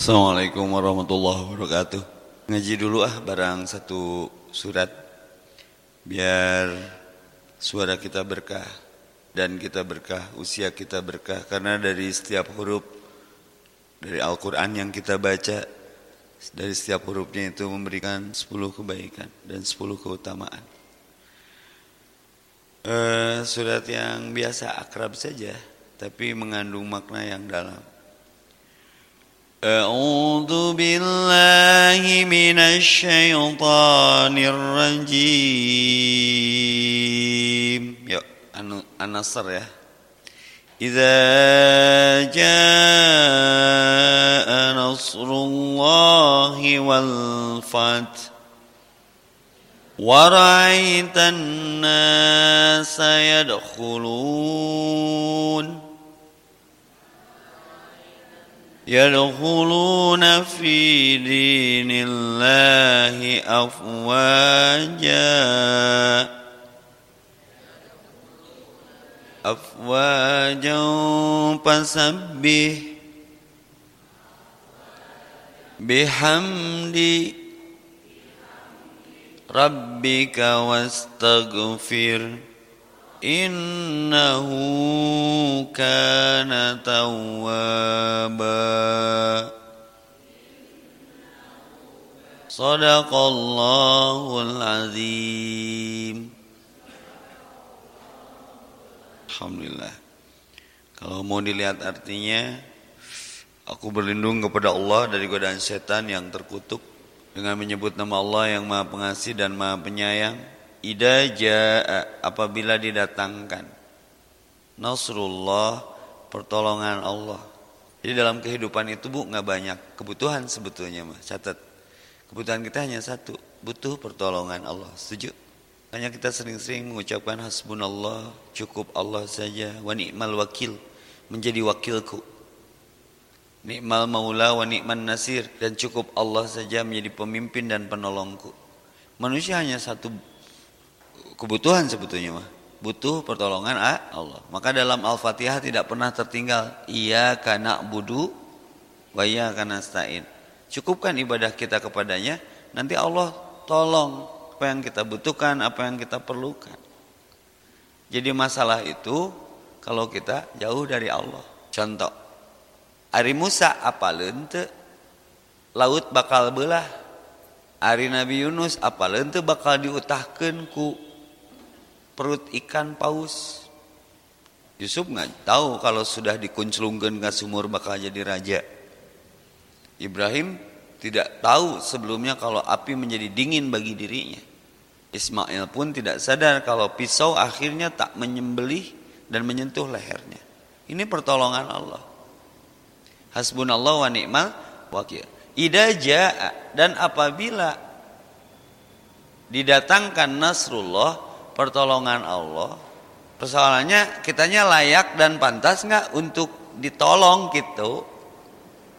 Assalamualaikum warahmatullahi wabarakatuh. Ngaji dulu ah barang satu surat biar suara kita berkah dan kita berkah, usia kita berkah karena dari setiap huruf dari Al-Qur'an yang kita baca dari setiap hurufnya itu memberikan 10 kebaikan dan 10 keutamaan. Uh, surat yang biasa akrab saja tapi mengandung makna yang dalam. أعوذ بالله من الشيطان الرجيم. يا النصر يا إذا جاء نصر الله والفتح ورأيت الناس يدخلون يدخلون في دين الله أفواجا. أفواجا فسبح بحمد ربك واستغفر. إنه كان توابا صدق الله العظيم Alhamdulillah Kalau mau dilihat artinya Aku berlindung kepada Allah dari godaan setan yang terkutuk Dengan menyebut nama Allah yang maha pengasih dan maha penyayang Ida jaa apabila didatangkan Nasrullah pertolongan Allah. Jadi dalam kehidupan itu bu nggak banyak kebutuhan sebetulnya mah catat. Kebutuhan kita hanya satu, butuh pertolongan Allah. Setuju? Hanya kita sering-sering mengucapkan hasbunallah, cukup Allah saja, wa ni'mal wakil, menjadi wakilku. Ni'mal maula wa ni'man nasir dan cukup Allah saja menjadi pemimpin dan penolongku. Manusia hanya satu kebutuhan sebetulnya mah. Butuh pertolongan Allah. Maka dalam Al-Fatihah tidak pernah tertinggal. Iya karena budu wa iya karena stain. Cukupkan ibadah kita kepadanya nanti Allah tolong apa yang kita butuhkan apa yang kita perlukan. Jadi masalah itu kalau kita jauh dari Allah. Contoh Ari Musa apa lente laut bakal belah. Ari Nabi Yunus apa lente bakal diutahkan ku perut ikan paus. Yusuf nggak tahu kalau sudah dikunclungkan ke sumur bakal jadi raja. Ibrahim tidak tahu sebelumnya kalau api menjadi dingin bagi dirinya. Ismail pun tidak sadar kalau pisau akhirnya tak menyembelih dan menyentuh lehernya. Ini pertolongan Allah. Hasbunallah wa ni'mal wakil. Ida jaa dan apabila didatangkan Nasrullah pertolongan Allah persoalannya kitanya layak dan pantas nggak untuk ditolong gitu?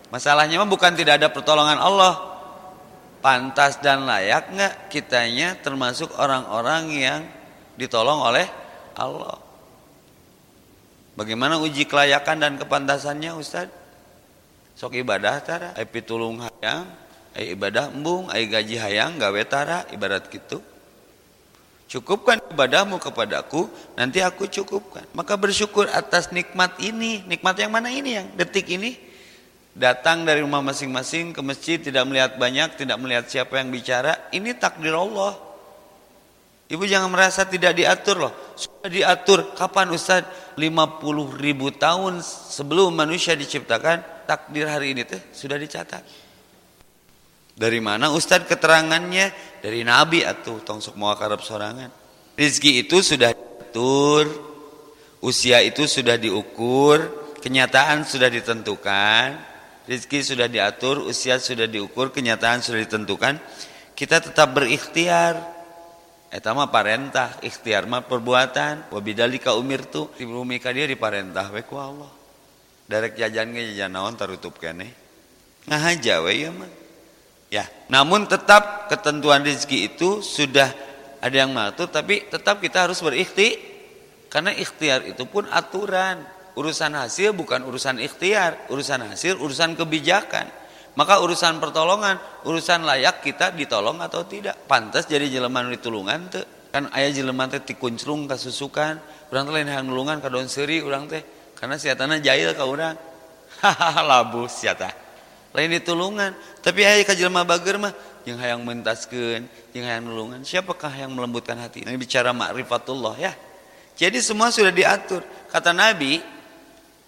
Masalahnya mah bukan tidak ada pertolongan Allah. Pantas dan layak nggak kitanya termasuk orang-orang yang ditolong oleh Allah? Bagaimana uji kelayakan dan kepantasannya Ustaz? Sok ibadah tara hayang ibadah embung ai gaji hayang gawe tara ibarat gitu Cukupkan ibadahmu kepadaku, nanti aku cukupkan. Maka bersyukur atas nikmat ini. Nikmat yang mana ini yang detik ini? Datang dari rumah masing-masing ke masjid, tidak melihat banyak, tidak melihat siapa yang bicara. Ini takdir Allah. Ibu jangan merasa tidak diatur loh. Sudah diatur. Kapan Ustaz? 50 ribu tahun sebelum manusia diciptakan, takdir hari ini tuh sudah dicatat. Dari mana Ustadz keterangannya? Dari Nabi atau tongsok mau karab sorangan. Rizki itu sudah diatur, usia itu sudah diukur, kenyataan sudah ditentukan, rizki sudah diatur, usia sudah diukur, kenyataan sudah ditentukan. Kita tetap berikhtiar. Eta mah parentah, ikhtiar mah perbuatan. Wabidalika umirtu, dibumika dia diparentah we ku Allah. Derek jajan ge jajan naon tarutup keneh. Ngahaja we ya mah. Ya, namun tetap ketentuan rezeki itu sudah ada yang mengatur, tapi tetap kita harus berikhti, karena ikhtiar itu pun aturan. Urusan hasil bukan urusan ikhtiar, urusan hasil urusan kebijakan. Maka urusan pertolongan, urusan layak kita ditolong atau tidak. Pantas jadi jelema ditulungan tuh. Kan ayah jelema teh tikunclung kasusukan, urang teh lain hayang nulungan ka daun seuri urang teh. Karena siatana jahil ka urang. Hahaha labu siata. Lain ditulungan, tapi ayah ka jelema bager mah yang hayang mentaskeun, yang hayang nulungan. Siapakah yang melembutkan hati? Ini bicara ma'rifatullah ya. Jadi semua sudah diatur. Kata Nabi,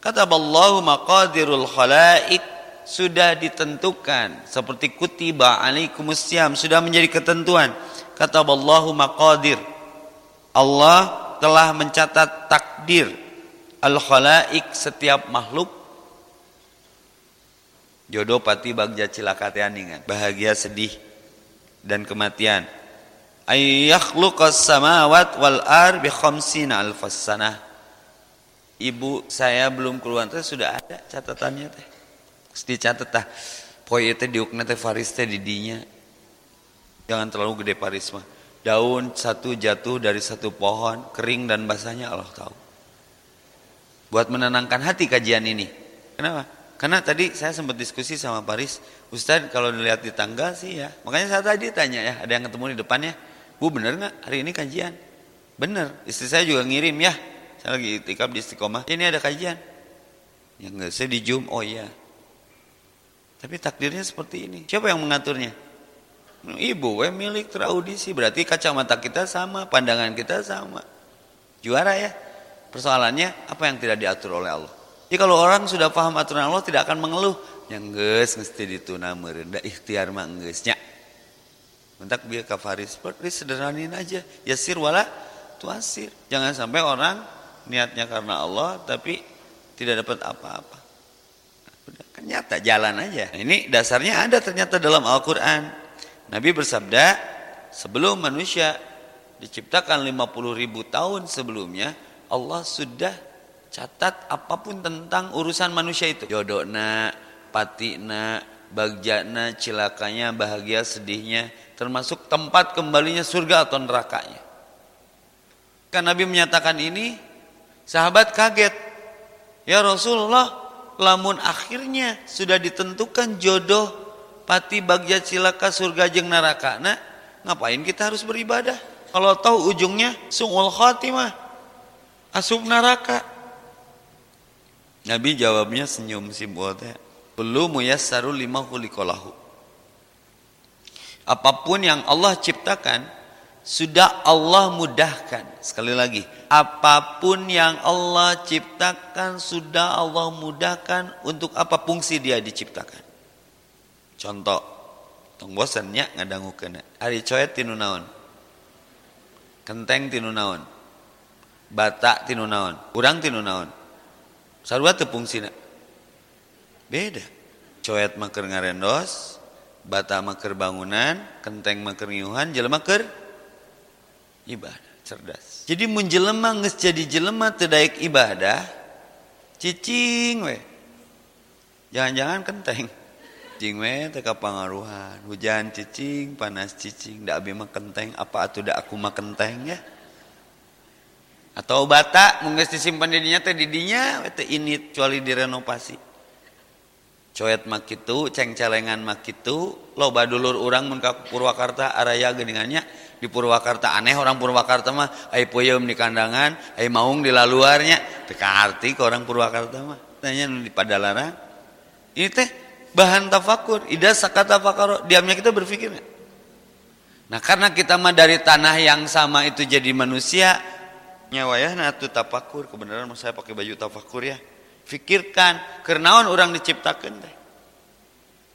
kata Allah maqadirul khalaik sudah ditentukan seperti kutiba alaikumusiyam sudah menjadi ketentuan. Kata Allah maqadir. Allah telah mencatat takdir al khalaik setiap makhluk jodoh pati bagja cilaka bahagia sedih dan kematian ayyakhluqas samawat wal ar bi khamsina alfas sanah. Ibu saya belum keluar teh sudah ada catatannya teh. Mesti catat tah. Poe teh diukna teh faris teh di dinya. Jangan terlalu gede faris mah. Daun satu jatuh dari satu pohon, kering dan basahnya Allah tahu. Buat menenangkan hati kajian ini. Kenapa? Karena tadi saya sempat diskusi sama Paris, Ustadz kalau dilihat di tanggal sih ya. Makanya saya tadi tanya ya, ada yang ketemu di depannya. Bu bener nggak hari ini kajian? Bener, istri saya juga ngirim ya. Saya lagi itikaf di istiqomah. Ini ada kajian. Ya enggak, saya di Zoom. Oh iya. Tapi takdirnya seperti ini. Siapa yang mengaturnya? Ibu, we milik teraudisi. Berarti kacamata kita sama, pandangan kita sama. Juara ya. Persoalannya apa yang tidak diatur oleh Allah? Jadi kalau orang sudah paham aturan Allah tidak akan mengeluh. Yang geus mesti dituna merendah ikhtiar mah geusnya. Mentak biar kafaris, seperti sederhanin aja. Yasir wala tuasir. Jangan sampai orang niatnya karena Allah tapi tidak dapat apa-apa. Nah, kan nyata jalan aja. Nah, ini dasarnya ada ternyata dalam Al-Quran. Nabi bersabda, sebelum manusia diciptakan 50 ribu tahun sebelumnya, Allah sudah catat apa pun tentang urusan manusia itu. Jodohna, patina, bagjana, cilakanya, bahagia, sedihnya, termasuk tempat kembalinya surga atau nerakanya. Kan Nabi menyatakan ini, sahabat kaget. Ya Rasulullah, lamun akhirnya sudah ditentukan jodoh pati bagja cilaka surga jeng neraka. Nah, ngapain kita harus beribadah? Kalau tahu ujungnya sungul khatimah, asup neraka. Nabi jawabnya senyum si buatnya. Belum muyassaru lima hulikolahu Apa pun yang Allah ciptakan sudah Allah mudahkan. Sekali lagi, apa pun yang Allah ciptakan sudah Allah mudahkan untuk apa fungsi dia diciptakan. Contoh, tong bosannya ngadangu kena. Hari coet tinu naon? Kenteng tinu naon? Batak tinu naon? Urang tinu naon? Sarua teu fungsina. Beda. Coet mah ngarendos, bata maker bangunan kenteng maker ngiuhan jelema keur ibadah cerdas. Jadi mun jelema geus jadi jelema teu daek ibadah cicing we. Jangan-jangan kenteng. Cicing we teu kapangaruhan. Hujan cicing panas cicing da abi mah kenteng apa atuh da aku mah kenteng ya atau bata mun geus disimpan di dinya teh di dinya teh ini kecuali direnovasi. Coet makitu ceng celengan makitu loba dulur orang mun Purwakarta araya geningannya di Purwakarta aneh orang Purwakarta mah ai puyem di kandangan ai maung di laluarnya. Teu arti ke orang Purwakarta mah tanya di Padalarang. Ini teh bahan tafakur ida sakata fakaro diamnya kita berpikir nah karena kita mah dari tanah yang sama itu jadi manusia nyawa ya nah itu tafakur kebenaran saya pakai baju tafakur ya Fikirkan kernaon orang diciptakan teh.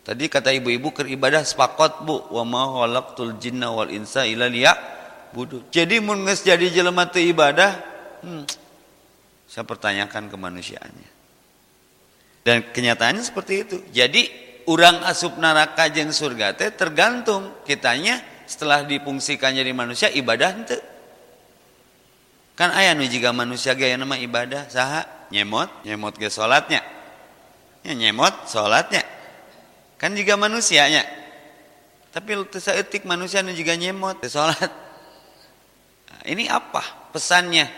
Tadi kata ibu-ibu keribadah sepakat bu wa ma khalaqtul jinna wal insa illa budu. Jadi mun geus jadi jelema teu ibadah, hmm, saya pertanyakan kemanusiaannya. Dan kenyataannya seperti itu. Jadi orang asup neraka jeung surga teh tergantung kitanya setelah dipungsikan jadi manusia ibadah henteu. Kan ayah nu jika manusia gaya nama ibadah saha? Nyemot nyemot ke sholatnya ya nyemot sholatnya kan juga manusianya. Tapi seetik manusia nu juga nyemot sholat nah, ini apa pesannya?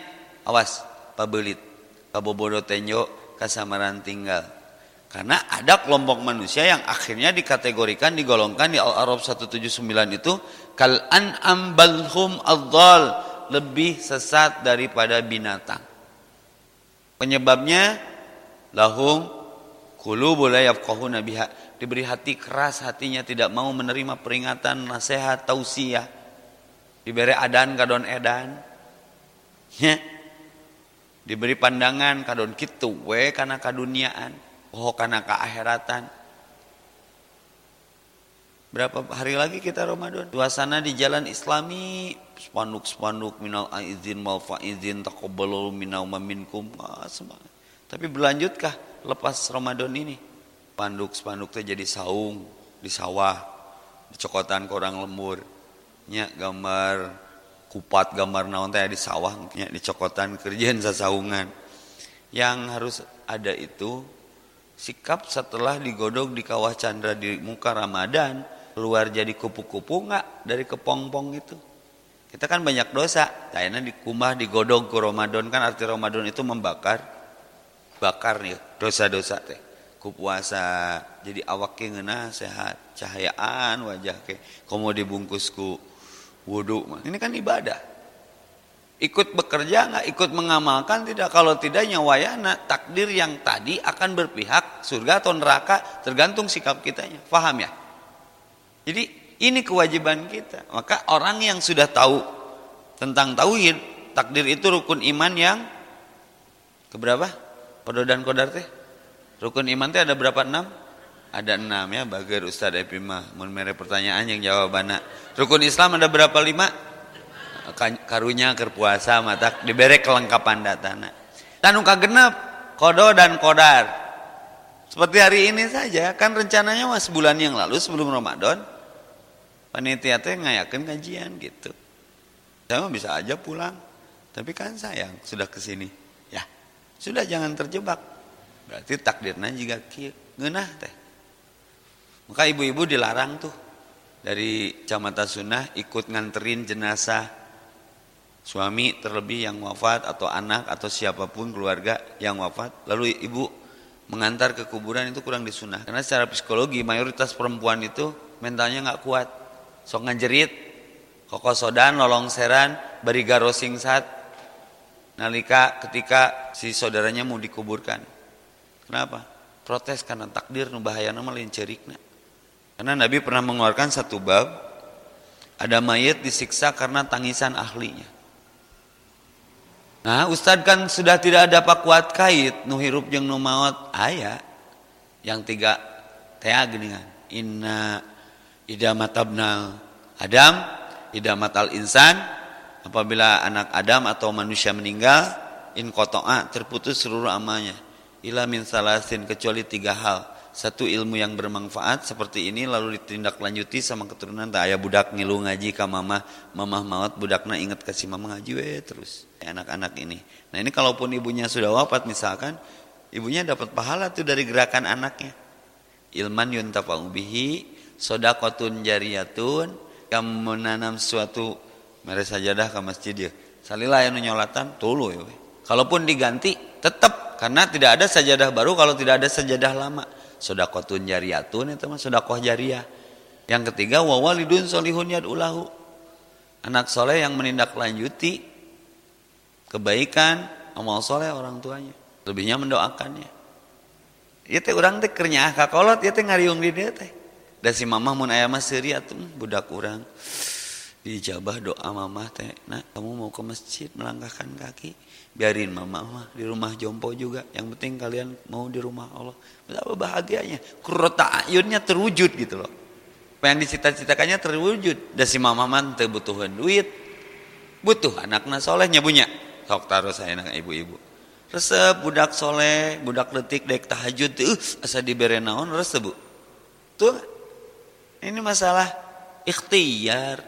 Awas pabelit. Pabobodo tenjo kasamaran tinggal. Karena ada kelompok manusia yang akhirnya dikategorikan, digolongkan di Al-Arab 179 itu kal an'am balhum adzal lebih sesat daripada binatang. Penyebabnya lahum qulubul yafqahuna biha. Diberi hati keras hatinya tidak mau menerima peringatan, nasihat, tausiah. Diberi adan kadon edan. Ya. Diberi pandangan kadon kitu we kana kaduniaan oh karena keakhiratan berapa hari lagi kita Ramadan? Suasana di jalan islami spanduk-spanduk minal aizin mal faizin taqabbalu minau maminkum ah, tapi berlanjutkah lepas Ramadan ini? Spanduk-spanduk itu jadi saung di sawah di cokotan korang lembur. Nya gambar kupat gambar naon teh di sawah nya di cokotan kerjaan sasaungan. Yang harus ada itu sikap setelah digodok di kawah chandra di muka Ramadan keluar jadi kupu-kupu nggak dari kepompong itu? Kita kan banyak dosa. Kayaknya di kumah digodok ke Ramadan. Kan arti Ramadan itu membakar. Bakar nih dosa-dosa teh. Kupuasa jadi awaknya ngena sehat. Cahayaan wajah ke. Komo dibungkusku wudhu ini kan ibadah. Ikut bekerja nggak? Ikut mengamalkan tidak? Kalau tidak nyawayana. Takdir yang tadi akan berpihak surga atau neraka tergantung sikap kitanya. Paham ya jadi ini kewajiban kita. Maka orang yang sudah tahu tentang tauhid takdir itu rukun iman yang keberapa? Pada dan kodar teh? Rukun iman teh ada berapa? Enam? Ada enam ya. Bager Ustadz Epimah mau pertanyaan yang jawabannya. Rukun Islam ada berapa? Lima? Karunya kerpuasa mata diberi kelengkapan datana. Dan uka genep kodo dan kodar seperti hari ini saja kan rencananya mas bulan yang lalu sebelum Ramadan. Panitia teh ngayakin kajian gitu. Saya bisa aja pulang. Tapi kan sayang sudah ke sini ya sudah jangan terjebak. Berarti takdirnya juga ngenah teh. Maka ibu-ibu dilarang tuh dari camatan sunnah ikut nganterin jenazah suami terlebih yang wafat atau anak atau siapa pun keluarga yang wafat. Lalu ibu mengantar ke kuburan itu kurang disunah. Karena secara psikologi mayoritas perempuan itu mentalnya nggak kuat. Sok ngajerit kokosodan lolong seran bari garosing sat nalika ketika si saudaranya mau dikuburkan. Kenapa? Protes karena takdir nu bahayana mah cerikna. Karena Nabi pernah mengeluarkan satu bab ada mayat disiksa karena tangisan ahlinya Nah Ustadz kan sudah tidak ada pak kuat kait nu hirup jeung nu maut aya yang tiga teh geuningan inna idamatabnal adam idamatal insan. Apabila anak Adam atau manusia meninggal in kotoa terputus seluruh amalnya. Ila min salasin kecuali tiga hal satu ilmu yang bermanfaat seperti ini lalu ditindaklanjuti sama keturunan. Tak ayah budak ngilu ngaji ke mama. Mama maut budaknya ingat kasih mama ngaji we terus. Anak-anak ini. Nah ini kalaupun ibunya sudah wafat misalkan ibunya dapat pahala tuh dari gerakan anaknya. Ilman yuntafa'u bihi sodakotun jariyatun yang menanam suatu mere sajadah ke masjid ya. Salilah yang nyolatan tulu ya kalaupun diganti tetap karena tidak ada sajadah baru kalau tidak ada sajadah lama sodakotun jariyatun itu mah sodakoh jariyah. Yang ketiga wawalidun solihun ulahu anak soleh yang menindaklanjuti kebaikan amal soleh orang tuanya. Lebihnya mendoakannya. Ya teh orang teh kernya kakolot ya teh ngariung di dia teh. Dan si mamah mun aya mah tuh budak orang dijabah doa mamah teh. Nah kamu mau ke masjid melangkahkan kaki. Biarin mama mah di rumah jompo juga. Yang penting kalian mau di rumah Allah betapa bahagianya? Kurota ayunnya terwujud gitu loh. Apa yang dicita-citakannya terwujud. Dan si mama man butuhan duit. Butuh anaknya soleh nyabunya sok taruh saya anak ibu-ibu. Resep budak soleh budak letik dek tahajud tuh asa diberi naon resep bu? Tuh ini masalah ikhtiar.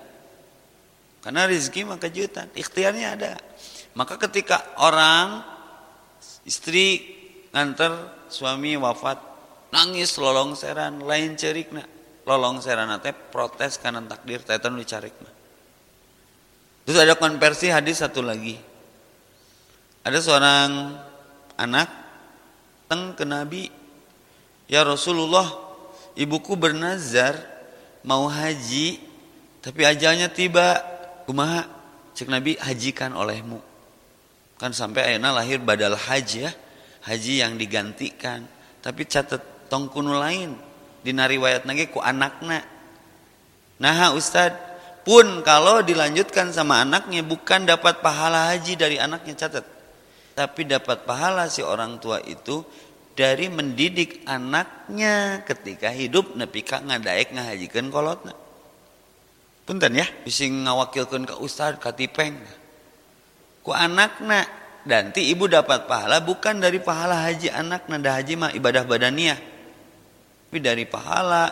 Karena rezeki mah kejutan. Ikhtiarnya ada. Maka ketika orang istri nganter suami wafat nangis lolong seran lain cerik nak lolong seran teh protes karena takdir tetan dicarik mah. Terus ada konversi hadis satu lagi. Ada seorang anak teng ke Nabi Ya Rasulullah, ibuku bernazar mau haji tapi ajalnya tiba. Kumaha? Cek Nabi hajikan olehmu. Kan sampai ayeuna lahir badal haji ya. Haji yang digantikan. Tapi catat tong kuno lain. Dina riwayat nage ku anakna. Nah Ustad, pun kalau dilanjutkan sama anaknya bukan dapat pahala haji dari anaknya catat. Tapi dapat pahala si orang tua itu dari mendidik anaknya ketika hidup nepi ka ngadaek ngahajikan kolotna. Punten ya, bisa ngawakilkan ke ustad katipeng ku anakna nanti ibu dapat pahala bukan dari pahala haji anak nada haji mah ibadah badaniah tapi dari pahala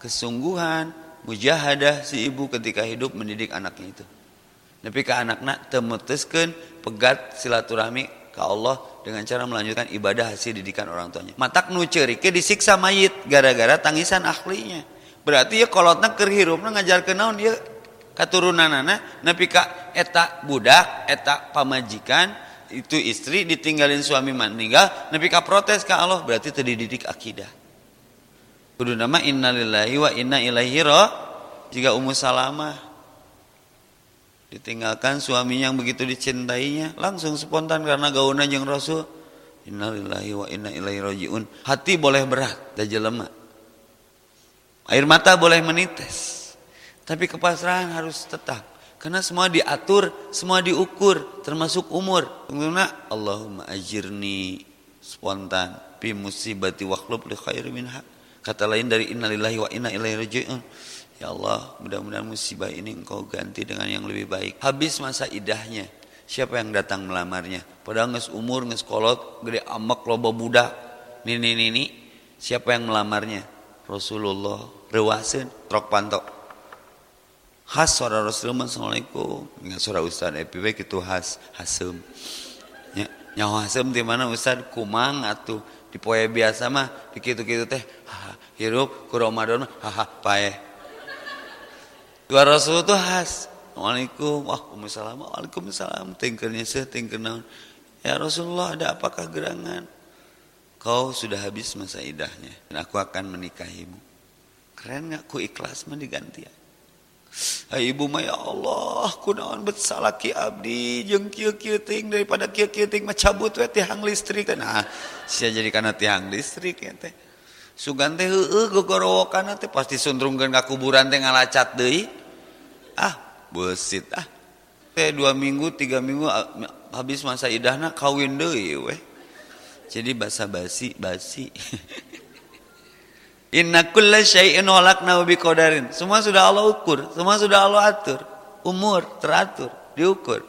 kesungguhan mujahadah si ibu ketika hidup mendidik anaknya itu. Tapi ke anakna temutuskan pegat silaturahmi ke Allah dengan cara melanjutkan ibadah hasil didikan orang tuanya. Matak nu ke disiksa mayit gara-gara tangisan ahlinya berarti ya kolotna kerhirupna ngajar kenaun dia anak nepi ka eta budak eta pamajikan itu istri ditinggalin suami meninggal nepi ka protes ka Allah berarti tadi didik akidah. Kudu nama innalillahi wa inna ilaihi jika Ummu Salamah ditinggalkan suaminya yang begitu dicintainya langsung spontan karena gaunnya jeung Rasul innalillahi wa inna ilaihi rajiun. Hati boleh berat dan jelema air mata boleh menites tapi kepasrahan harus tetap. Karena semua diatur, semua diukur, termasuk umur. Tentunya Allahumma ajirni spontan fi musibati wakhlub li khairi minha. Kata lain dari innalillahi wa inna ilaihi raji'un. Ya Allah, mudah-mudahan musibah ini engkau ganti dengan yang lebih baik. Habis masa idahnya, siapa yang datang melamarnya? Padahal nges umur, nges kolot, gede amak, loba budak. Nini, nini, siapa yang melamarnya? Rasulullah, rewasen, trok pantok khas suara Rasulullah Assalamualaikum dengan suara Ustaz EPW itu khas hasem ya, nyawa hasem di mana Ustaz? Kumang atau di poe biasa mah di kitu-kitu teh hirup ku Ramadan haha pae. Dua Rasul itu khas. Assalamualaikum Waalaikumsalam Waalaikumsalam. Tingkernya seh tingker naon. Ya Rasulullah ada apakah gerangan? Kau sudah habis masa idahnya. Dan aku akan menikahimu. Keren gak ku ikhlas mah diganti ya Hai ibu mah ya Allah kunaon bet salaki abdi? Jeung kieu kieu ting daripada kieu kieu ting mah cabut we tiang listrik nah sia jadi kana tiang listrik ya teh. Sugan teh heueuh gogorowokan teh pasti sundrungkeun ka kuburan teh ngalacat deui. Ah besit ah. Teh dua minggu tiga minggu habis masa idahna kawin deui we. Jadi basa basi basi Inna kulla syai'in khalaqnahu biqadarin. Semua sudah Allah ukur, semua sudah Allah atur. Umur teratur, diukur.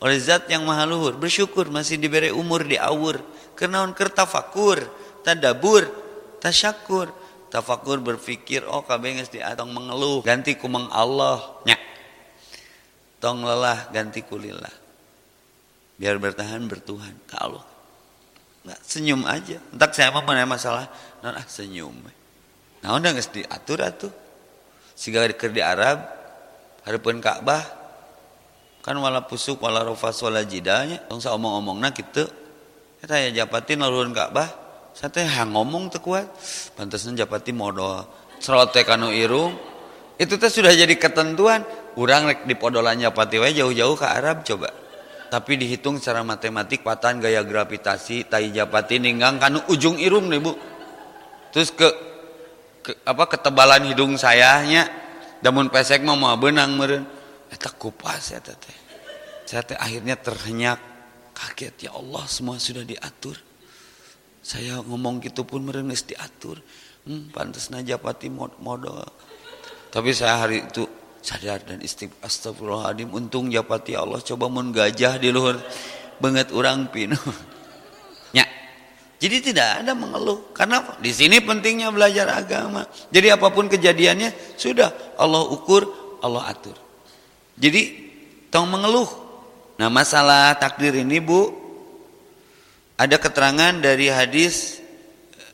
Oleh zat yang maha luhur, bersyukur masih diberi umur di awur. Kenaun kertafakur, tadabur, tasyakur. Tafakur berpikir, oh kabeh geus diatong mengeluh, ganti ku mang Allah. Nya. Tong lelah ganti ku lillah. Biar bertahan bertuhan ke Allah. Nggak, senyum aja. Entak saya mah mana masalah, nah ah, senyum. Nah udah nggak diatur atuh. Siga keur di Arab, hareupeun Ka'bah, kan wala pusuk wala rofas wala jidanya, tong omong-omongna kitu. Eta ya japatin laluan Ka'bah, sate hang ngomong teu kuat. Pantesan japati modal cerote kanu irung. Itu teh sudah jadi ketentuan. Urang di podolan japati wae jauh-jauh ke Arab coba tapi dihitung secara matematik patan gaya gravitasi tai japati ninggang kanu ujung irung nih bu. Terus ke, ke apa ketebalan hidung sayanya damun pesek mau mau benang meren eta kupas ya teh saya teh akhirnya terhenyak kaget ya Allah semua sudah diatur. Saya ngomong gitu pun meren diatur. Hmm, pantas najapati mod modal tapi saya hari itu sadar dan istighfar. Astagfirullahaladzim untung japati Allah. Coba menggajah di luar banget orang pinu. Ya. Jadi tidak ada mengeluh. Karena di sini pentingnya belajar agama. Jadi apa pun kejadiannya sudah Allah ukur Allah atur. Jadi tong mengeluh. Nah masalah takdir ini bu ada keterangan dari hadis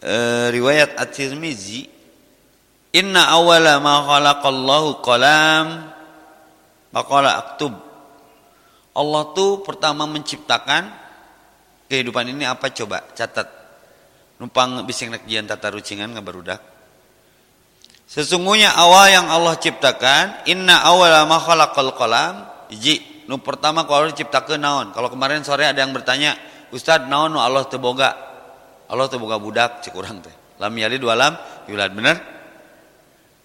e, riwayat At-Tirmizi Inna awala ma khalaqallahu qalam maqala aktub. Allah tuh pertama menciptakan kehidupan ini apa coba catat. numpang bising nek jian tata rucingan ngabarudak Sesungguhnya awal yang Allah ciptakan, inna awala ma khalaqal qalam, iji. Nu pertama kalau ciptakeun naon? Kalau kemarin sore ada yang bertanya, Ustaz naon nu Allah teboga? Allah teboga budak cik urang teh. Lam yalid wa lam yulad, bener?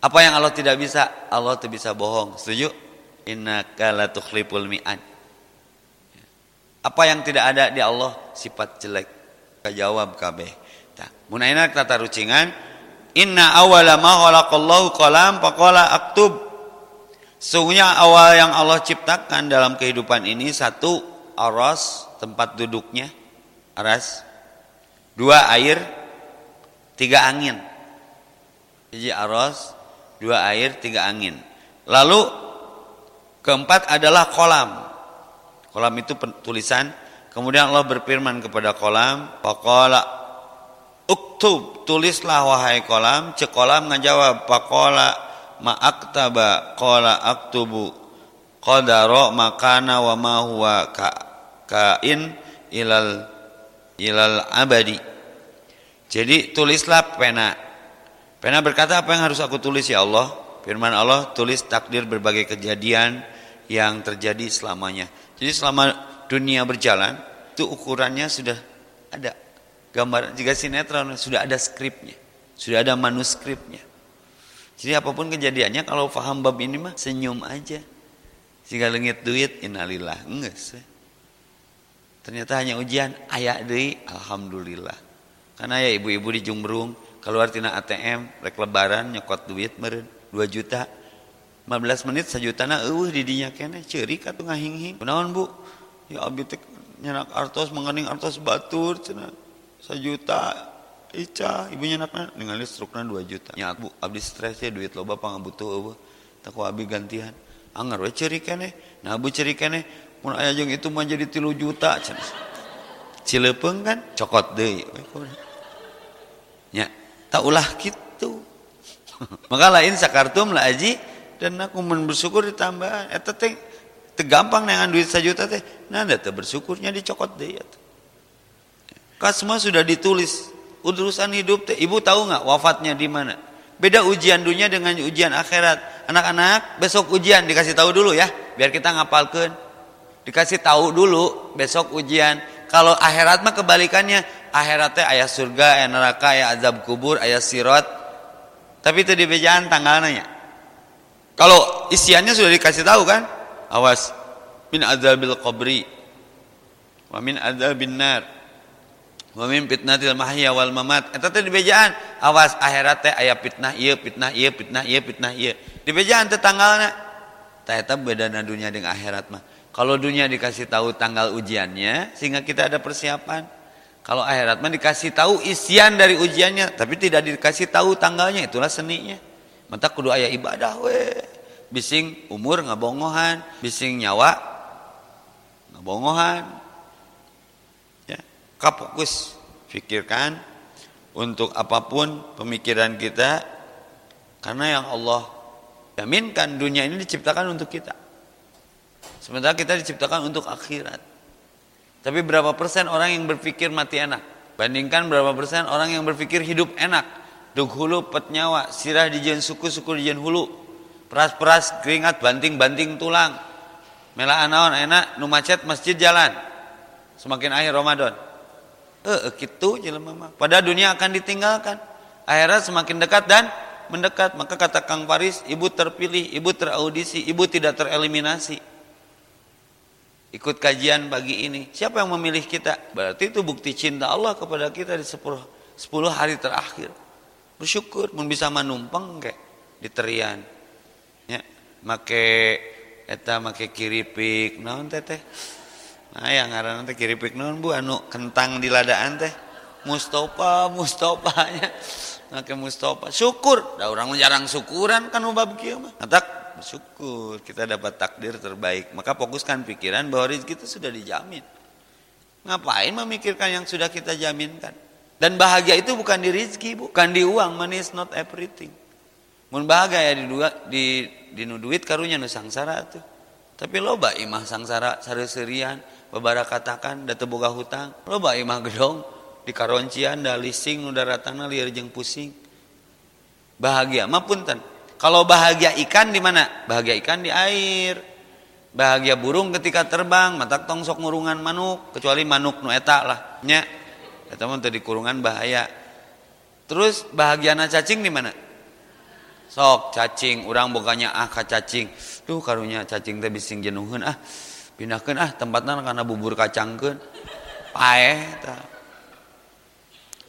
Apa yang Allah tidak bisa? Allah tidak bisa bohong. Setuju? Innaka la tukhliful mi'ad. Apa yang tidak ada di Allah sifat jelek. Kajawab kabeh. Tah, mun ayeuna tata rucingan Inna awala ma khalaqallahu qalam faqala aktub. Sungguhnya awal yang Allah ciptakan dalam kehidupan ini satu aras tempat duduknya aras dua air tiga angin jadi aras dua air tiga angin. Lalu keempat adalah kolam. Kolam itu tulisan. Kemudian Allah berfirman kepada kolam faqala Uktub tulislah wahai kolam. Cek kolam ngajawab pakola ma aktaba? Kola aktubu qadara makana wa ma huwa ka kain ilal ilal abadi. Jadi tulislah pena pena berkata apa yang harus aku tulis ya Allah? Firman Allah tulis takdir berbagai kejadian yang terjadi selamanya. Jadi selama dunia berjalan itu ukurannya sudah ada. Gambar jika sinetron sudah ada skripnya. Sudah ada manuskripnya. Jadi apa pun kejadiannya kalau paham bab ini mah senyum aja. Jika lengit duit innalillah. Enggak sih. Ternyata hanya ujian. Ayah deh alhamdulillah. Karena ya ibu-ibu di Jumbrung keluar tina ATM rek lebaran nyokot duit meren 2 juta 15 menit sajutana eueuh di dinya keneh ceurik atuh ngahinghing kunaon Bu ya abdi teh nyenak artos mengening artos batur cenah sajuta Ica, ibunya anaknya ningali strukna 2 juta. Nya Bu, abdi stres ya duit loba pangabutuh eueuh. Teu abi gantian. Anger we ceurik keneh. Nah, Bu ceurik keneh mun aya jeung itu mah jadi 3 juta cenah. Cilepeung kan cokot deui. Nya, tak ulah gitu maka lain sakartum lah aji dan aku mun bersyukur ditambah eta teh gampang dengan duit sajuta teh nah teh bersyukurnya dicokot deui atuh Kan semua sudah ditulis. Urusan hidup teh. Ibu tahu nggak wafatnya di mana? Beda ujian dunia dengan ujian akhirat. Anak-anak besok ujian dikasih tahu dulu ya, biar kita ngapalkan. Dikasih tahu dulu besok ujian. Kalau akhirat mah kebalikannya. Akhiratnya ayah surga, ayah neraka, ayah azab kubur, ayah sirat. Tapi itu di bejaan tanggalnya. Kalau isiannya sudah dikasih tahu kan? Awas min azabil qabri wa min azabin nar wa min fitnatil mahya wal mamat eta teh dibejaan awas akhirat teh aya fitnah ieu fitnah ieu fitnah ieu fitnah ieu dibejaan teh tanggalna tah eta bedana dunia dengan akhirat mah kalau dunia dikasih tahu tanggal ujiannya sehingga kita ada persiapan. Kalau akhirat mah dikasih tahu isian dari ujiannya tapi tidak dikasih tahu tanggalnya itulah seninya. Mata kudu aya ibadah we. Bising umur ngabongohan bising nyawa ngabongohan. Kapokus pikirkan untuk apa pun pemikiran kita karena yang Allah jaminkan dunia ini diciptakan untuk kita sementara kita diciptakan untuk akhirat. Tapi berapa persen orang yang berpikir mati enak? Bandingkan berapa persen orang yang berpikir hidup enak. Duk hulu pet nyawa sirah di jen suku suku di jen hulu. Peras-peras keringat banting-banting tulang. Melah anaon enak nu macet masjid jalan. Semakin akhir Ramadan. Eh gitu jelema mah pada dunia akan ditinggalkan. Akhirat semakin dekat dan mendekat. Maka kata Kang Faris ibu terpilih ibu teraudisi ibu tidak tereliminasi ikut kajian pagi ini siapa yang memilih kita berarti itu bukti cinta Allah kepada kita di 10 10 hari terakhir bersyukur bisa manumpang kayak di terian ya make eta make kiripik naon teteh Nah, yang ngaran teh kiripik non Bu anu kentang di ladaan teh. Mustofa, Mustofanya. Nake Mustofa. Syukur. Da orang jarang syukuran kan ubab kieu mah. Bersyukur kita dapat takdir terbaik. Maka fokuskan pikiran bahwa rezeki itu sudah dijamin. Ngapain memikirkan yang sudah kita jaminkan? Dan bahagia itu bukan di rezeki, bukan di uang. Money is not everything. Mun bahagia ya di di di duit karunya nu sangsara tuh. Tapi loba imah sangsara serian babara katakan da teu boga hutang loba imah gedong di karoncian da lising nu daratana liar jeung pusing bahagia mah punten kalau bahagia ikan di mana? Bahagia ikan di air. Bahagia burung ketika terbang mata tong sok ngurungan manuk kecuali manuk nu eta lah nya. Eta mah tadi kurungan bahaya. Terus bahagia na cacing di mana? Sok cacing. Orang bukanya ah ka cacing. Duh karunya cacing teh bising jenuhun ah pindahkan ah tempatnya karena bubur kacangkeun. Paeh ta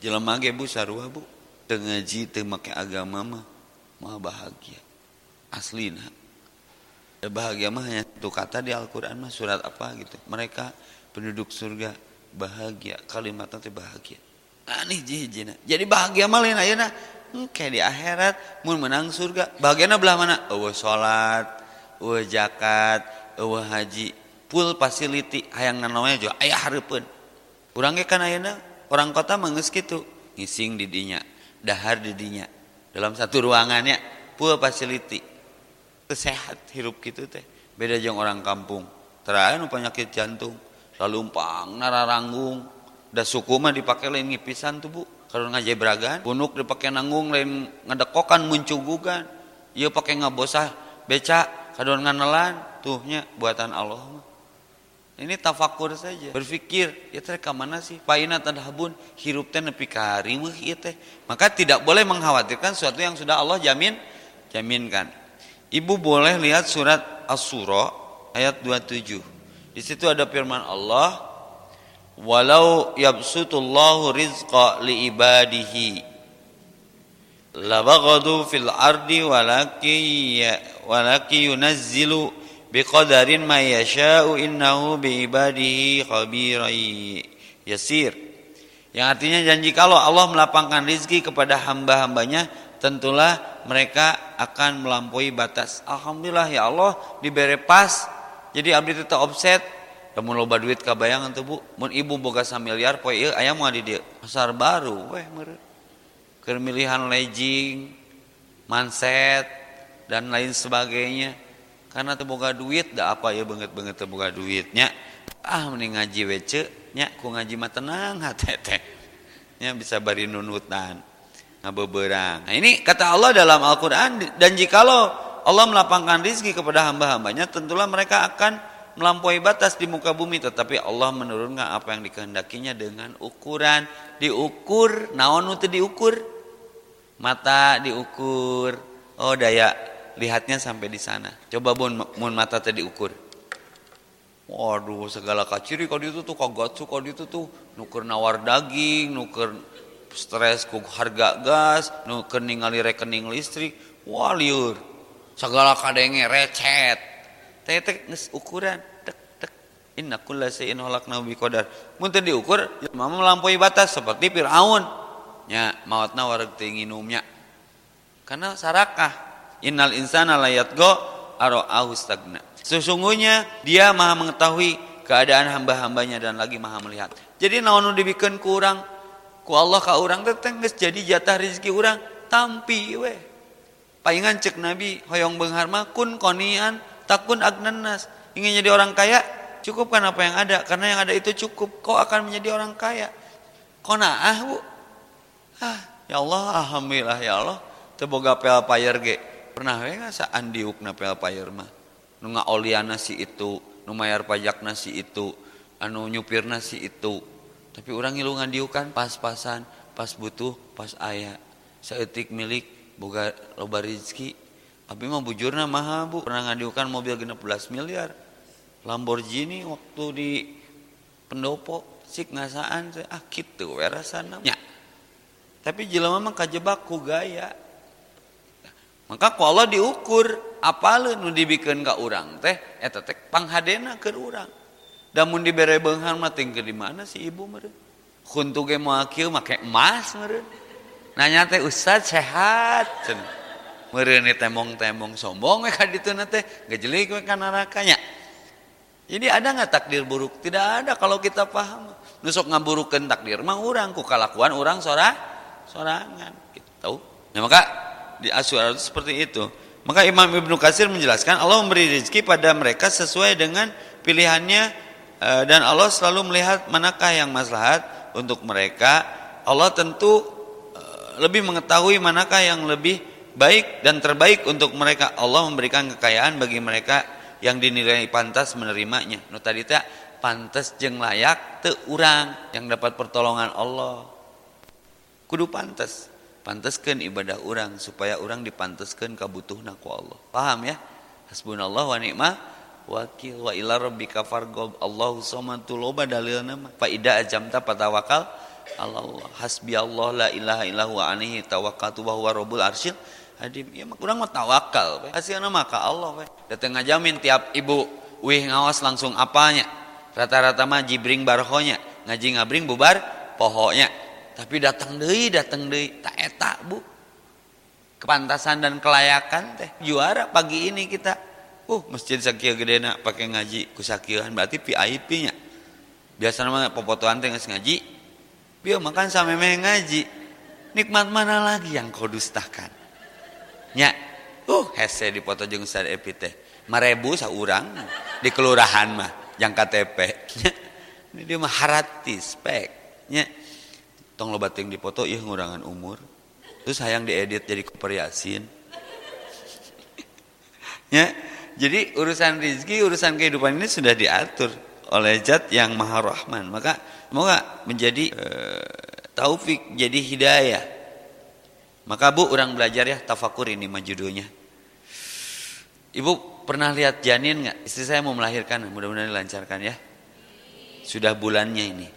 jelema ge bu sarua bu. Teu ngaji teu agama mah mah bahagia. Aslina. Bahagia mah hanya satu kata di Al-Quran mah surat apa gitu. Mereka penduduk surga bahagia. Kalimat nanti bahagia. Aneh jijina jadi bahagia mah lain ayeuna kayak di akhirat mun menang surga. Bahagiana belah mana? Eueuh salat eueuh zakat eueuh haji. Full facility hayang nanaonya juga. Ayah hareupeun. Urang ge kan ayeuna? Orang kota mangeus kitu. Ngising di dinya dahar di dinya dalam satu ruangannya full facility. Sehat hirup gitu teh. Beda jeung orang kampung. Terakhir nu penyakit jantung lalu umpang nararanggung. Da suku mah dipake lain ngipisan tuh bu. Kalau ngajai beragan punuk dipake nanggung lain ngedekokan muncugugan. Iya pakai ngabosah beca kadon nganelan tuhnya buatan Allah mah ini tafakur saja. Berpikir ya teh ke mana sih? Paina tadhabun. Hirup teh nepi ka harimeuh ieu teh. Maka tidak boleh mengkhawatirkan sesuatu yang sudah Allah jamin jaminkan. Ibu boleh lihat surat as-surah ayat 27 di situ ada firman Allah walau yabsutullahu rizqa li ibadihi labaghadu fil ardi walaki walaki yunazzilu biqadarin ma yasha'u innahu biibadihi khabirai. Yasir. Yang artinya janji kalau Allah melapangkan rizki kepada hamba-hambanya tentulah mereka akan melampaui batas. Alhamdulillah ya Allah diberi pas. Jadi abdi tetap offset. Kamu loba duit kabayangan tuh bu. Mun ibu boga miliar poe ieu aya moal di dieu pasar baru weh meureun. Kemilihan legging manset dan lain sebagainya karena terbuka duit dah apa ya banget banget terbuka duitnya? Ah mending ngaji wece nya ku ngaji mah tenang hatete nya bisa bari nunutan ngabeberang. Nah ini kata Allah dalam Al-Quran dan jikalau Allah melapangkan rizki kepada hamba-hambanya tentulah mereka akan melampaui batas di muka bumi. Tetapi Allah menurunkan apa yang dikehendakinya dengan ukuran. Diukur naon itu diukur? Mata diukur. Oh daya lihatnya sampai di sana. Coba bun, mun mata tadi ukur. Waduh, segala kaciri kalau itu tuh kagak kalau itu tuh nuker nawar daging, nuker stres ku harga gas, nuker ningali rekening listrik, wah liur. Segala kadenge recet. Teh teh ukuran, tek tek. Inna kulla shay'in khalaqnahu biqadar. Mun teu diukur, mama melampaui batas seperti Firaun. Nya mautna wareg teu nginumnya. Karena sarakah Innal insana layatgo aro'ahu stagna. Sesungguhnya dia maha mengetahui keadaan hamba-hambanya dan lagi maha melihat. Jadi naon dibikin kurang ku Allah ka urang teh jadi jatah rezeki urang tampi we. Paingan cek Nabi hoyong beunghar mah kun konian takun agnanas. Ingin jadi orang kaya cukupkan apa yang ada karena yang ada itu cukup. Kau akan menjadi orang kaya. Konaah bu. Ah, ya Allah alhamdulillah ya Allah. Teboga pel payer ge pernah we sa andiuk na pel payer mah? Nu ngaoliana si itu nu mayar pajak nasi itu anu nyupir nasi itu. Tapi orang ngilu ngandiukan pas-pasan pas butuh pas ayah seetik milik boga loba rizki. Tapi mau bujurna maha bu. Pernah ngandiukan mobil genep belas miliar. Lamborghini waktu di pendopo sik ngasaan ah gitu we rasana tapi jelema mah kajebak ku gaya maka ku Allah diukur apa nu dibikin ka urang teh eta teh panghadena ke urang. Damun dibere beunghar mah tinggal di mana si ibu meureun? Kuntu ge kieu make emas meureun. Nanya teh ustaz sehat? Cen meureun temong-temong sombong we ka ditu teh gejelik we ka nerakanya jadi ada nggak takdir buruk? Tidak ada kalau kita paham. Nusuk ngaburukan takdir mah urang ku kalakuan urang sora sorangan gitu. Nah maka di Asyura itu seperti itu. Maka Imam Ibnu Katsir menjelaskan Allah memberi rezeki pada mereka sesuai dengan pilihannya e, dan Allah selalu melihat manakah yang maslahat untuk mereka. Allah tentu eh, lebih mengetahui manakah yang lebih baik dan terbaik untuk mereka. Allah memberikan kekayaan bagi mereka yang dinilai pantas menerimanya. Nu tadi teh pantas jeng layak te urang yang dapat pertolongan Allah. Kudu pantas panteskeun ibadah orang supaya orang dipanteskeun kabutuhna ku Allah. Paham ya? Hasbunallah wa ni'mah wakil. Wa ila rabbika fargob Allahu somatu loba dalilna mah. Fa ida ajamta patawakal Allah hasbi Allah la ilaha illahu anihi tawakkaltu wa huwa rabbul arsyil hadim. Ya mah urang mah tawakal we hasilna mah ka Allah we datang ngajamin tiap ibu wih ngawas langsung apanya? Rata-rata mah jibring barhonya ngaji ngabring bubar pohoknya tapi datang deui datang deui tak eta bu kepantasan dan kelayakan teh juara pagi ini kita Uh, masjid sakia gede nak pakai ngaji kusakian berarti VIP nya. Biasa nama popotoan teh ngaji. Biar makan sama meh ngaji. Nikmat mana lagi yang kau dustakan? Nya, uh hese di foto jeung Ustaz Epi teh. Marebu saurang di kelurahan mah yang KTP. Ini dia mah harati spek. Nya. Tong lo bating di foto ieu ngurangan umur. Terus hayang diedit jadi koper yasin. ya jadi urusan rizki, urusan kehidupan ini sudah diatur oleh Zat yang Maha Rahman. Maka semoga menjadi e, taufik, jadi hidayah. Maka Bu orang belajar ya tafakur ini majudulnya. Ibu pernah lihat janin nggak? Istri saya mau melahirkan, mudah-mudahan dilancarkan ya. Sudah bulannya ini.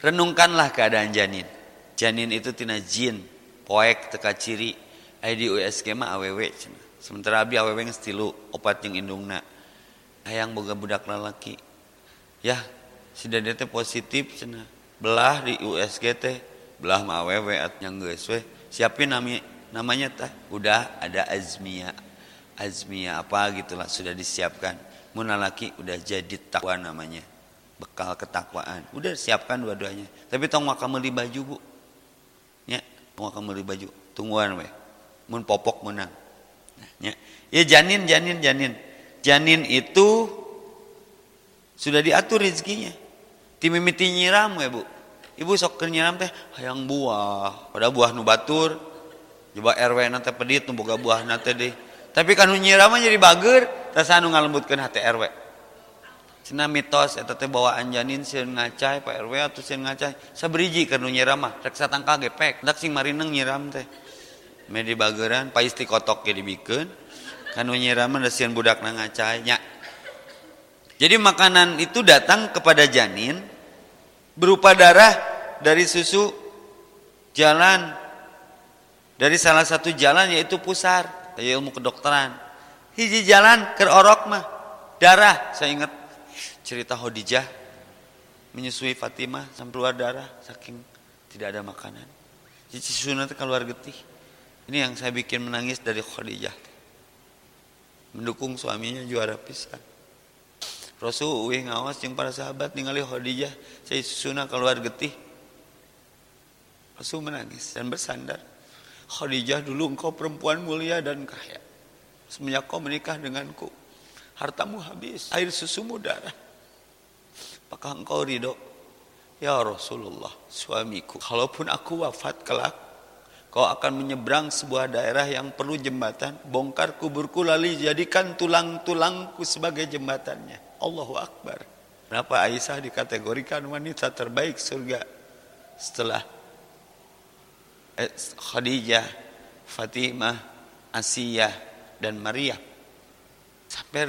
Renungkanlah keadaan janin. Janin itu tina jin, poek, teka ciri, ID USG mah. Cina sementara abi awewe stilu opat yang indungna. Hayang boga budak lalaki. Ya si dede teh positif cina belah di USG teh belah ma awewe at yang geus we. Siapin nami namanya teh udah ada azmia. Azmia apa gitulah sudah disiapkan. Mun lalaki udah jadi takwa namanya bekal ketakwaan udah siapkan dua-duanya tapi tong maka beli baju bu ya maka beli baju tungguan we mun popok menang Ya, ya janin, janin, janin. Janin itu sudah diatur rezekinya. Timimiti nyiram ya bu. Ibu sok nyiram teh hayang buah. Pada buah nu batur. Coba RW nanti pedit nu boga buah nanti deh. Tapi kan nyiram jadi bager. Tasa ngalembutkan hati RW. Cina mitos eta teh bawaan janin sieun ngacai Pak RW atau sieun ngacai. Sabriji kan nyiram mah rek satangka gepek. Dak sing marineng nyiram teh. Di bageran paisti kotok ke dibikin kanu nyiraman dasian budak ngacanya jadi makanan itu datang kepada janin berupa darah dari susu jalan. Dari salah satu jalan yaitu pusar. Ilmu kedokteran. Hiji jalan ke orok mah. Darah saya ingat cerita Khadijah menyusui Fatimah sampai keluar darah saking tidak ada makanan jadi sunat keluar getih ini yang saya bikin menangis dari Khadijah. Mendukung suaminya juara pisan. Rasul uih ngawas yang para sahabat ningali Khadijah saya susuna keluar getih. Rasul menangis dan bersandar. Khadijah dulu engkau perempuan mulia dan kaya. Semenjak kau menikah denganku, hartamu habis, air susumu darah. Apakah engkau ridho? Ya Rasulullah, suamiku, kalaupun aku wafat kelak, Kau akan menyeberang sebuah daerah yang perlu jembatan. Bongkar kuburku lalu jadikan tulang-tulangku sebagai jembatannya. Allahu Akbar. Kenapa Aisyah dikategorikan wanita terbaik surga setelah eh, Khadijah, Fatimah, Asiyah, dan Maria. Sampai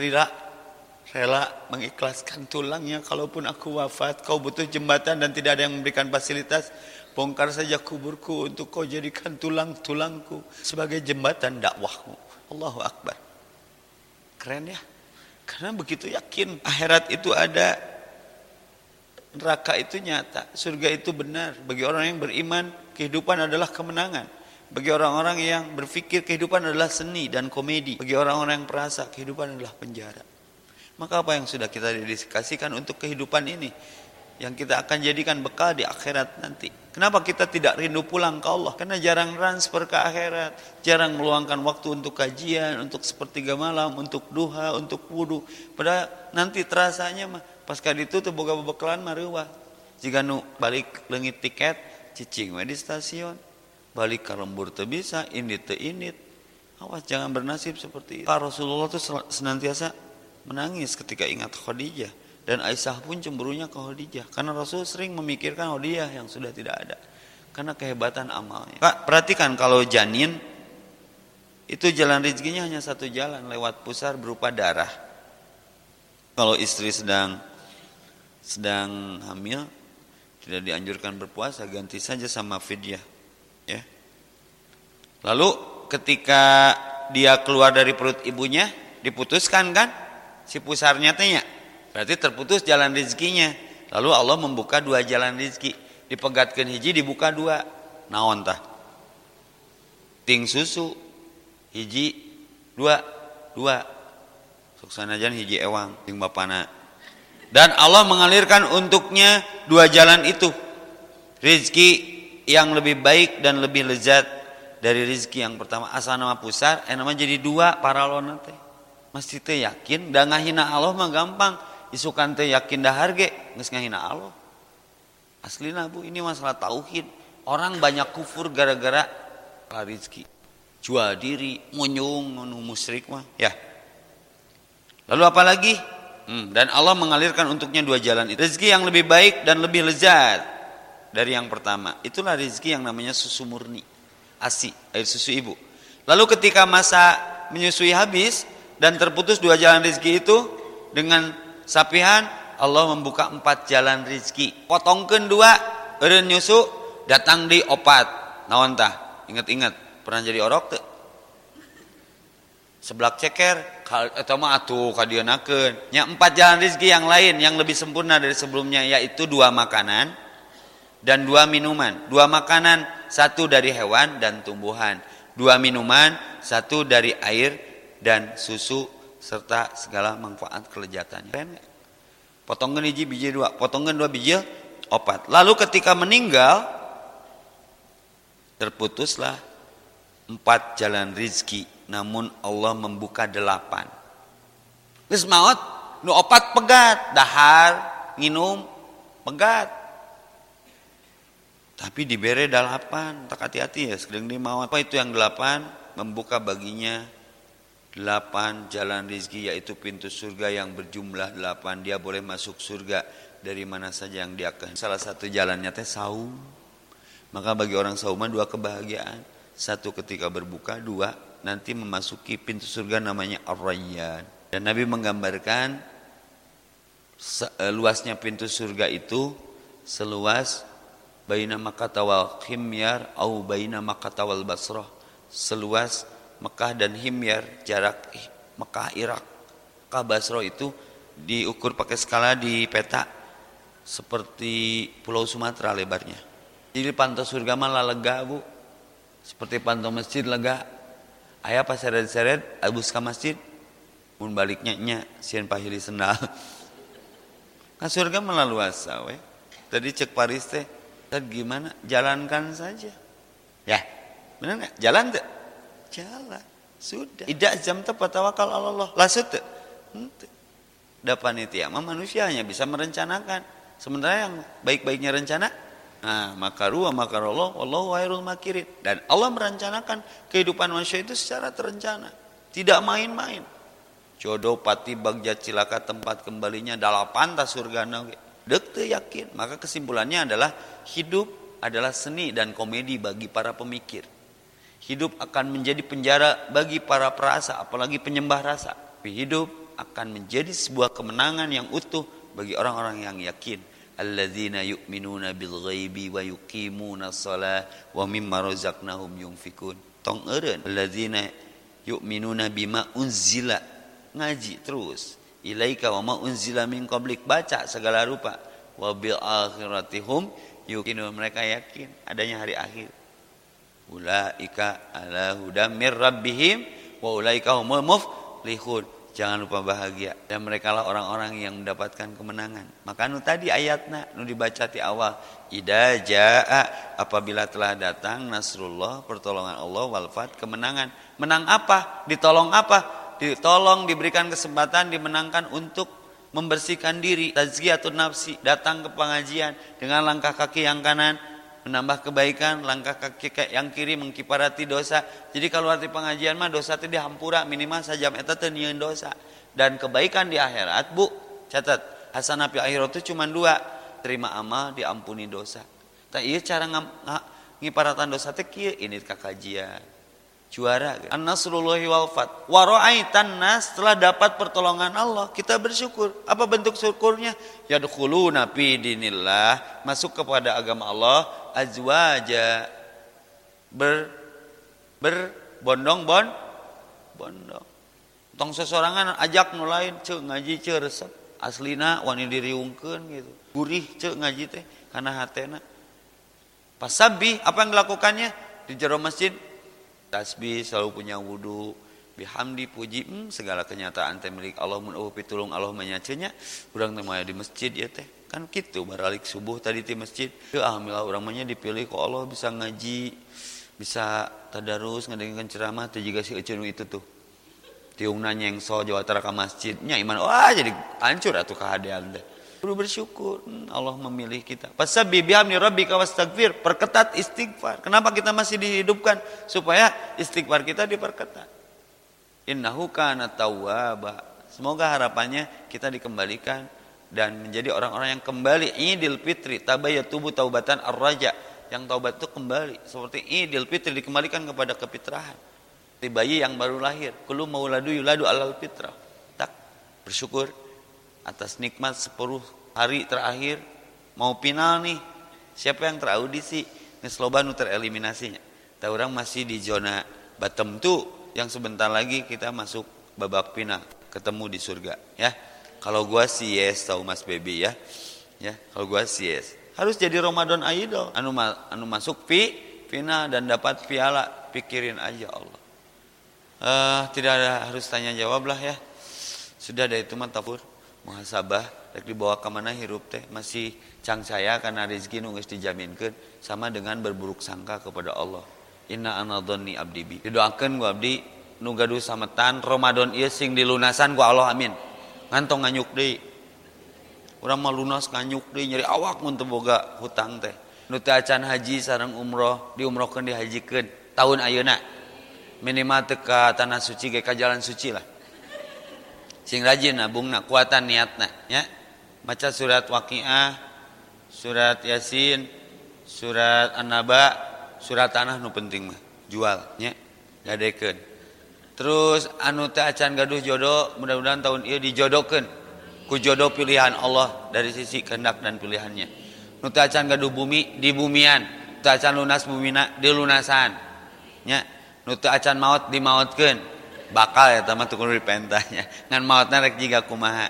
rela mengikhlaskan tulangnya. Kalaupun aku wafat, kau butuh jembatan dan tidak ada yang memberikan fasilitas Bongkar saja kuburku untuk kau jadikan tulang-tulangku sebagai jembatan dakwahmu. Allahu Akbar. Keren ya. Karena begitu yakin akhirat itu ada. Neraka itu nyata. Surga itu benar. Bagi orang yang beriman, kehidupan adalah kemenangan. Bagi orang-orang yang berpikir kehidupan adalah seni dan komedi. Bagi orang-orang yang perasa, kehidupan adalah penjara. Maka apa yang sudah kita dedikasikan untuk kehidupan ini? Yang kita akan jadikan bekal di akhirat nanti. Kenapa kita tidak rindu pulang ke Allah? Karena jarang transfer ke akhirat, jarang meluangkan waktu untuk kajian, untuk sepertiga malam, untuk duha, untuk wudhu. Padahal nanti terasanya mah pas kali itu tuh boga bebekalan maruah. jika nu balik lengit tiket cicing di stasiun balik ke lembur teu bisa ini teu init awas jangan bernasib seperti itu Rasulullah itu senantiasa menangis ketika ingat Khadijah. Dan Aisyah pun cemburunya ke Khadijah. Karena Rasul sering memikirkan Khadijah yang sudah tidak ada. Karena kehebatan amalnya. Pak perhatikan kalau janin itu jalan rezekinya hanya satu jalan lewat pusar berupa darah. Kalau istri sedang sedang hamil tidak dianjurkan berpuasa ganti saja sama fidyah ya. Lalu ketika dia keluar dari perut ibunya diputuskan kan si pusarnya tanya berarti terputus jalan rezekinya lalu Allah membuka dua jalan rezeki dipegatkan hiji dibuka dua naon tah ting susu hiji dua dua suksanajan hiji ewang ting bapana dan Allah mengalirkan untuknya dua jalan itu. Rizki yang lebih baik dan lebih lezat dari rizki yang pertama. Asal nama pusar, eh nama jadi dua para lona teh. Mesti teh yakin, dan ngahina Allah mah gampang. Isukan teh yakin dah harga, nges ngahina Allah. Asli bu, ini masalah tauhid. Orang banyak kufur gara-gara rizki. Jual diri, munyung, musyrik mah. Ya. Lalu apa lagi? Hmm, dan Allah mengalirkan untuknya dua jalan itu. Rezeki yang lebih baik dan lebih lezat dari yang pertama. Itulah rezeki yang namanya susu murni. ASI, air susu ibu. Lalu ketika masa menyusui habis dan terputus dua jalan rezeki itu dengan sapihan Allah membuka empat jalan rezeki. Potongkan dua, eren nyusu, datang di opat. Naon tah? Ingat-ingat, pernah jadi orok tuh? Seblak ceker, atau mah atuh kadienakeun nya empat jalan rezeki yang lain yang lebih sempurna dari sebelumnya yaitu dua makanan dan dua minuman dua makanan satu dari hewan dan tumbuhan dua minuman satu dari air dan susu serta segala manfaat kelezatannya potongkan biji biji dua. Potongkan dua biji opat. Lalu ketika meninggal terputuslah empat jalan rizki. Namun Allah membuka delapan. Geus maot nu opat pegat. Dahar nginum pegat. Tapi diberi delapan. Tak hati-hati ya sedang di maut apa itu yang delapan? Membuka baginya delapan jalan rizki yaitu pintu surga yang berjumlah delapan dia boleh masuk surga dari mana saja yang dia akan salah satu jalannya teh saum maka bagi orang sauman dua kebahagiaan satu ketika berbuka dua nanti memasuki pintu surga namanya Ar-Rayyan. Dan Nabi menggambarkan eh, luasnya pintu surga itu seluas baina Makkah wal Himyar au baina Makkah wal Basrah. Seluas Mekah dan Himyar jarak Mekah Irak. Mekah Basrah itu diukur pakai skala di peta seperti Pulau Sumatera lebarnya. Jadi pantai surga malah lega bu, seperti pantai masjid lega. Ayah pas seret-seret abus ke masjid. Mun baliknya nya sieun pahili sendal. Kan surga melalui asa we tadi cek Paris teh gimana? Jalankan saja. Ya benar nggak? Jalan tuh jalan sudah tidak jam tepat tawakal Allah lasut tuh dapat itu ya manusia hanya bisa merencanakan sementara yang baik-baiknya rencana Nah, makaru wa makarallah wallahu khairul makirin. Dan Allah merencanakan kehidupan manusia itu secara terencana, tidak main-main. Jodoh pati bagja cilaka tempat kembalinya dalapan tas surga Dek yakin. Maka kesimpulannya adalah hidup adalah seni dan komedi bagi para pemikir. Hidup akan menjadi penjara bagi para perasa, apalagi penyembah rasa. Hidup akan menjadi sebuah kemenangan yang utuh bagi orang-orang yang yakin. Alladzina yu'minuna bil ghaibi wa yuqimuna shalah wa mimma razaqnahum yunfikun. Tong eureun alladzina yu'minuna bima unzila ngaji terus. Ilaika wa ma unzila min qablik baca segala rupa. Wa bil akhiratihum yuqinu mereka yakin adanya hari akhir ulaika ala hudam mir rabbihim wa ulaika humul muflihun Jangan lupa bahagia dan mereka lah orang-orang yang mendapatkan kemenangan. Maka nu tadi ayatnya nu dibaca di awal, ida jaa apabila telah datang nasrullah pertolongan Allah walfat kemenangan. Menang apa? Ditolong apa? Ditolong diberikan kesempatan dimenangkan untuk membersihkan diri, tazkiyatun nafsi, datang ke pengajian dengan langkah kaki yang kanan, menambah kebaikan, langkah kaki yang kiri mengkiparati dosa. Jadi kalau arti pengajian mah dosa itu dihampura minimal saja eta teu dosa. Dan kebaikan di akhirat, Bu, catat, hasanah fi akhirat itu cuma dua, terima amal, diampuni dosa. Tak iya cara ngiparatan dosa teh ini kakajian juara. An-nasrullahi wal fat. Wa ra'aitan nas setelah dapat pertolongan Allah. Kita bersyukur. Apa bentuk syukurnya? Yadkhuluna fi dinillah. Masuk kepada agama Allah. Azwaja. Ber berbondong bon bondong. Tong sesorangan ajak nu lain ngaji ceu resep. Aslina wani diriungkeun gitu. Gurih ceu ngaji teh kana hatena pasabi apa yang dilakukannya? Di jero masjid tasbih selalu punya wudhu bihamdi puji hmm, segala kenyataan teh milik Allah. Mun pitulung Allah menyacenya urang teh di masjid ya teh. Kan gitu baralik subuh tadi di masjid. Alhamdulillah urang mah dipilih kok Allah bisa ngaji bisa tadarus ngadengekeun ceramah teh juga si eceun itu tuh. Tiungna nyengso Jawa Tara ka masjidnya iman wah jadi hancur atuh kahadean teh Perlu bersyukur hmm, Allah memilih kita. Fasabbi bihamdi rabbika wastaghfir. Perketat istighfar. Kenapa kita masih dihidupkan? Supaya istighfar kita diperketat. Innahu kana tawwaba. Semoga harapannya kita dikembalikan dan menjadi orang-orang yang kembali Idul Fitri tabayatubu taubatan ar-raja yang taubat itu kembali seperti Idul Fitri dikembalikan kepada kefitrahan di bayi yang baru lahir kullu mauladu yuladu alal fitrah tak bersyukur atas nikmat sepuluh hari terakhir. Mau final nih. Siapa yang teraudisi ngesloba nu tereliminasinya tahu orang masih di zona bottom tuh yang sebentar lagi kita masuk babak final. Ketemu di surga ya. Kalau gua sih yes tahu mas baby ya. Ya kalau gua sih yes. Harus jadi Ramadan Idol anu anu masuk pi final dan dapat piala. Pikirin aja Allah. Uh, tidak ada harus tanya jawab lah ya. Sudah ada itu mah tapur muhasabah rek dibawa ke mana hirup teh. Masih cang saya karena rezeki geus dijaminkeun sama dengan berburuk sangka kepada Allah. Inna anadhani abdi bi. Didoakeun ku abdi nu gaduh sametan Ramadan ieu sing dilunasan ku Allah amin. Ngantong nganyuk deui. Urang mah lunas nganyuk deui nyeri awak mun teu boga hutang teh. Nu teu acan haji sareng umroh diumrohkeun dihajikeun tahun ayeuna. Minimal teka tanah suci ge ka jalan suci lah. sing rajin nabungna kuatan niatna ya. Maca surat waqiah surat yasin surat an-naba surat tanah nu penting mah jual nya gadekeun. Terus anu teh acan gaduh jodoh mudah-mudahan tahun ieu dijodohkeun ku jodoh pilihan Allah dari sisi kehendak dan pilihannya. Nu teh acan gaduh bumi di bumian. Teu acan lunas bumina di lunasan nya nu teu acan maot dimaotkeun bakal ya teman tukun dipentahnya. Ngan mautna rek jiga kumaha.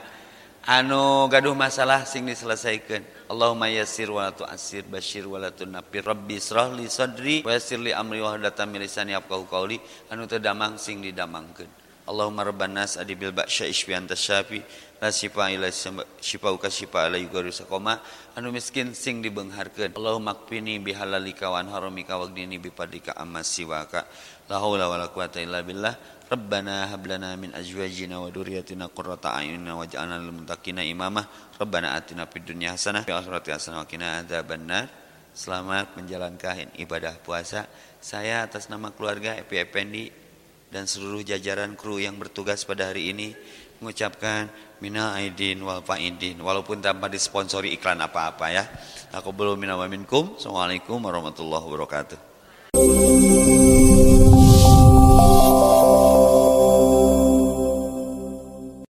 Anu gaduh masalah sing diselesaikan. Allahumma yassir wa tu asir basyir wa la tunafir rabbi israh li sadri wa yassir li amri wa hadatan min lisani yafqahu qawli. Anu teu damang sing didamangkeun. Allahumma rabban nas adibil ba'sya isfi anta syafi. La syifa ila syifa ka syifa ala yugaru sakoma. Anu miskin sing dibeungharkeun Allahumma qfini bihalalika wa haramika wagdini bipadika amma siwaka. La haula wala quwata illa billah. Rabbana hab lana min azwajina wa dhurriyyatina qurrata a'yunin waj'alna lil muttaqina imama. Rabbana atina fid dunya hasanah wa akhirati hasanah wa. Selamat menjalankan ibadah puasa. Saya atas nama keluarga Epi Effendi dan seluruh jajaran kru yang bertugas pada hari ini mengucapkan minal aidin wal faidin walaupun tanpa disponsori iklan apa-apa ya. Aku belum minal minkum. Assalamualaikum warahmatullahi wabarakatuh.